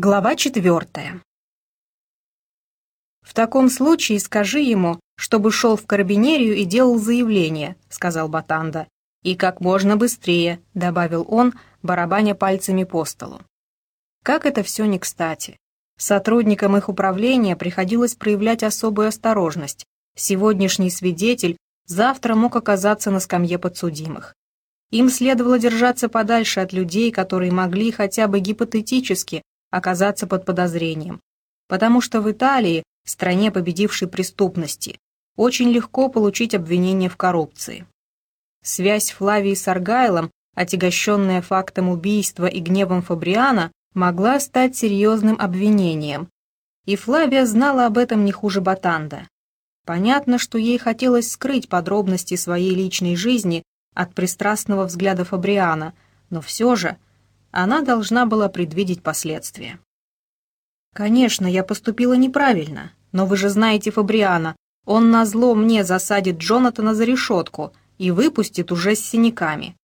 Глава четвертая. «В таком случае скажи ему, чтобы шел в карабинерию и делал заявление», — сказал Батанда. «И как можно быстрее», — добавил он, барабаня пальцами по столу. Как это все не кстати. Сотрудникам их управления приходилось проявлять особую осторожность. Сегодняшний свидетель завтра мог оказаться на скамье подсудимых. Им следовало держаться подальше от людей, которые могли хотя бы гипотетически оказаться под подозрением, потому что в Италии, стране победившей преступности, очень легко получить обвинение в коррупции. Связь Флавии с Аргайлом, отягощенная фактом убийства и гневом Фабриана, могла стать серьезным обвинением, и Флавия знала об этом не хуже Батанда. Понятно, что ей хотелось скрыть подробности своей личной жизни от пристрастного взгляда Фабриана, но все же – она должна была предвидеть последствия. «Конечно, я поступила неправильно, но вы же знаете Фабриана. Он назло мне засадит Джонатана за решетку и выпустит уже с синяками.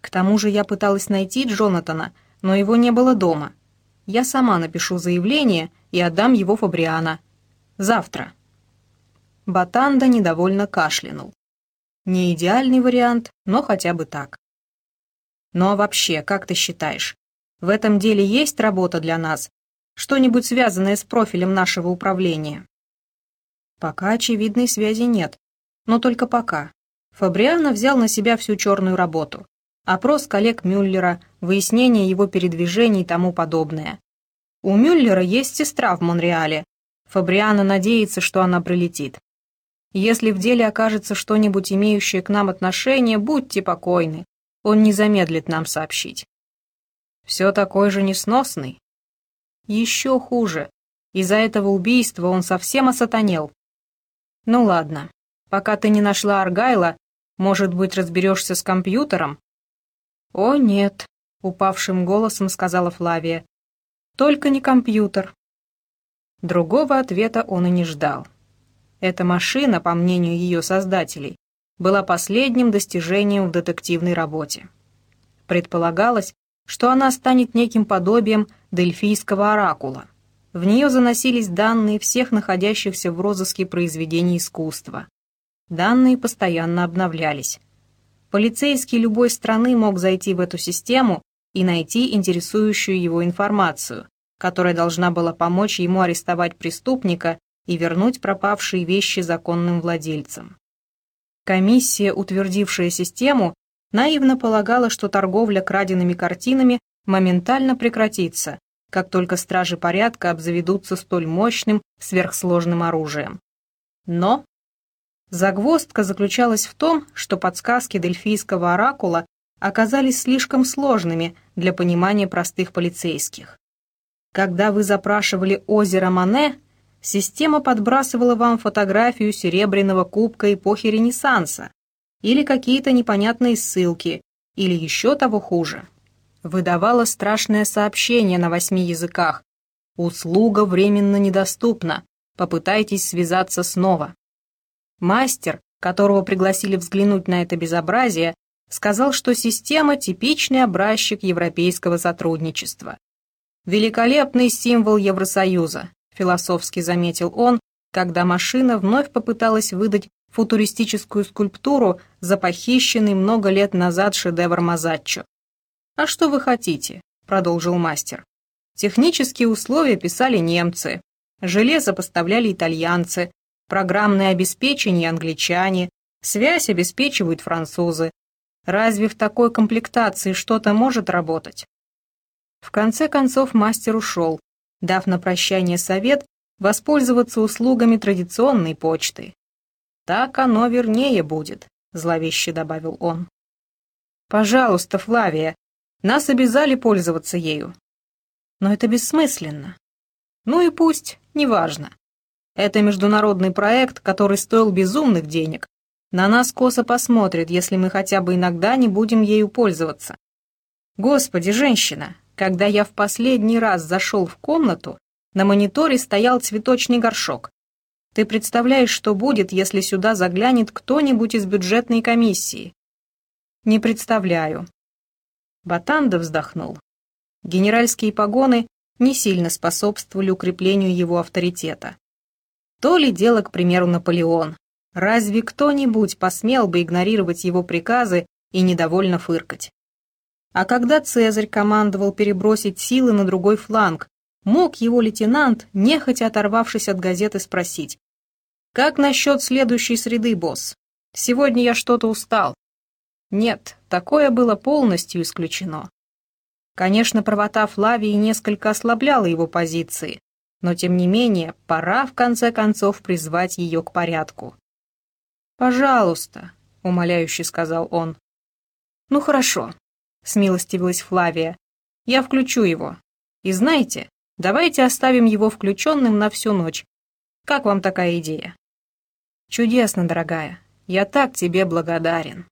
К тому же я пыталась найти Джонатана, но его не было дома. Я сама напишу заявление и отдам его Фабриана. Завтра». Батанда недовольно кашлянул. Не идеальный вариант, но хотя бы так. Ну а вообще, как ты считаешь, в этом деле есть работа для нас? Что-нибудь связанное с профилем нашего управления? Пока очевидной связи нет. Но только пока. Фабриано взял на себя всю черную работу. Опрос коллег Мюллера, выяснение его передвижений и тому подобное. У Мюллера есть сестра в Монреале. Фабриано надеется, что она прилетит. Если в деле окажется что-нибудь имеющее к нам отношение, будьте покойны он не замедлит нам сообщить. Все такой же несносный. Еще хуже. Из-за этого убийства он совсем осатанел. Ну ладно, пока ты не нашла Аргайла, может быть, разберешься с компьютером? О, нет, упавшим голосом сказала Флавия. Только не компьютер. Другого ответа он и не ждал. Эта машина, по мнению ее создателей, была последним достижением в детективной работе. Предполагалось, что она станет неким подобием дельфийского оракула. В нее заносились данные всех находящихся в розыске произведений искусства. Данные постоянно обновлялись. Полицейский любой страны мог зайти в эту систему и найти интересующую его информацию, которая должна была помочь ему арестовать преступника и вернуть пропавшие вещи законным владельцам. Комиссия, утвердившая систему, наивно полагала, что торговля краденными картинами моментально прекратится, как только стражи порядка обзаведутся столь мощным сверхсложным оружием. Но загвоздка заключалась в том, что подсказки дельфийского оракула оказались слишком сложными для понимания простых полицейских. Когда вы запрашивали озеро Мане, система подбрасывала вам фотографию серебряного кубка эпохи Ренессанса или какие-то непонятные ссылки, или еще того хуже. Выдавала страшное сообщение на восьми языках. «Услуга временно недоступна. Попытайтесь связаться снова». Мастер, которого пригласили взглянуть на это безобразие, сказал, что система – типичный образчик европейского сотрудничества. Великолепный символ Евросоюза, философски заметил он, когда машина вновь попыталась выдать футуристическую скульптуру за похищенный много лет назад шедевр Мазаччо. «А что вы хотите?» – продолжил мастер. «Технические условия писали немцы, железо поставляли итальянцы, программное обеспечение – англичане, связь обеспечивают французы. Разве в такой комплектации что-то может работать?» В конце концов мастер ушел, дав на прощание совет воспользоваться услугами традиционной почты. «Так оно вернее будет», — зловеще добавил он. «Пожалуйста, Флавия, нас обязали пользоваться ею». «Но это бессмысленно». «Ну и пусть, неважно. Это международный проект, который стоил безумных денег. На нас косо посмотрят, если мы хотя бы иногда не будем ею пользоваться. Господи, женщина, когда я в последний раз зашел в комнату, на мониторе стоял цветочный горшок. Ты представляешь, что будет, если сюда заглянет кто-нибудь из бюджетной комиссии? Не представляю. Батанда вздохнул. Генеральские погоны не сильно способствовали укреплению его авторитета. То ли дело, к примеру, Наполеон. Разве кто-нибудь посмел бы игнорировать его приказы и недовольно фыркать? А когда Цезарь командовал перебросить силы на другой фланг, мог его лейтенант, нехотя оторвавшись от газеты, спросить, «Как насчет следующей среды, босс? Сегодня я что-то устал». Нет, такое было полностью исключено. Конечно, правота Флавии несколько ослабляла его позиции, но тем не менее пора в конце концов призвать ее к порядку. «Пожалуйста», — умоляюще сказал он. «Ну хорошо», — смилостивилась Флавия, — «я включу его. И знаете, давайте оставим его включенным на всю ночь. Как вам такая идея?» «Чудесно, дорогая. Я так тебе благодарен».